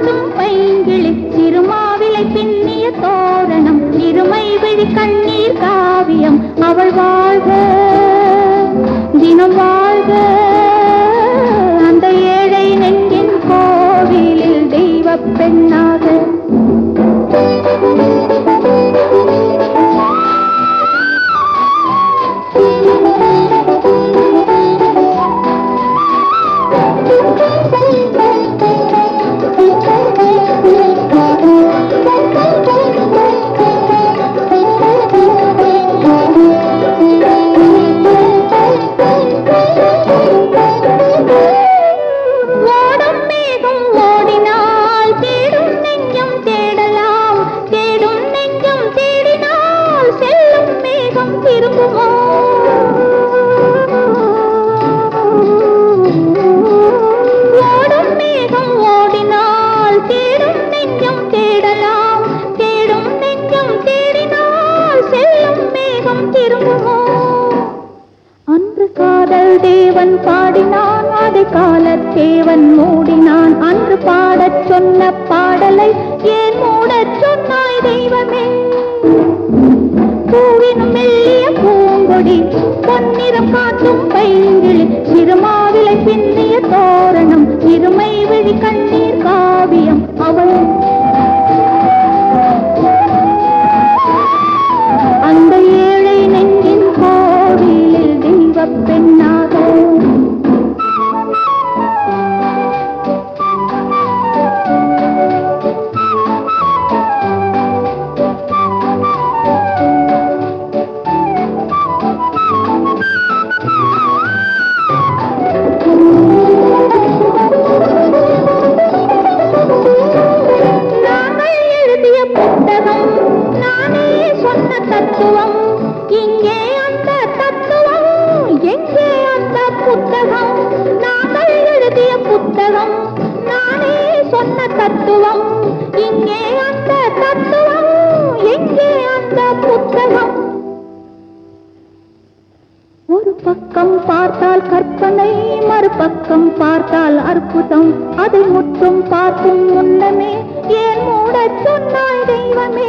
பசும் பைங்கிளி சிறுமாவிலை பின்னிய தோரணம். இருமை விழி கண்ணீர் காவியம். அவள் வாழ்க. திரும்புமோ? ஓடும் மேகம் ஓடினால் தேடும் நெஞ்சம் தேடலாம். தேடும் நெஞ்சம் தேடினால் செல்லும் மேகம் அன்று காதல் தேவன் பாடினான் அதை காலத்தேவன் மூடினான். அன்று பாடச் சொன்ன பாடலை ஏன் மூடச் சொன்னாய் தெய்வமே? பூவினும் பொன்னிறம் காட்டும் பை தத்துவம் இங்கே அந்த தத்துவம் எங்கே அந்த புத்தகம்? நாங்கள் எழுதிய புத்தகம் நானே சொன்ன தத்துவம் இங்கே அந்த தத்துவம் எங்கே அந்த புத்தகம்? ஒரு பக்கம் பார்த்தால் கற்பனை மறுபக்கம் பார்த்தால் அற்புதம். அதை முற்றும் பார்க்கும் முன்னமே ஏன் மூட சொன்னாய் தெய்வமே?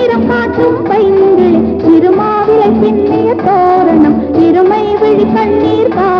நிறம் மாற்றும் பைந்து. சிறுமாவிலை பின்னிய தோரணம். இருமை விழி கண்ணீர் பா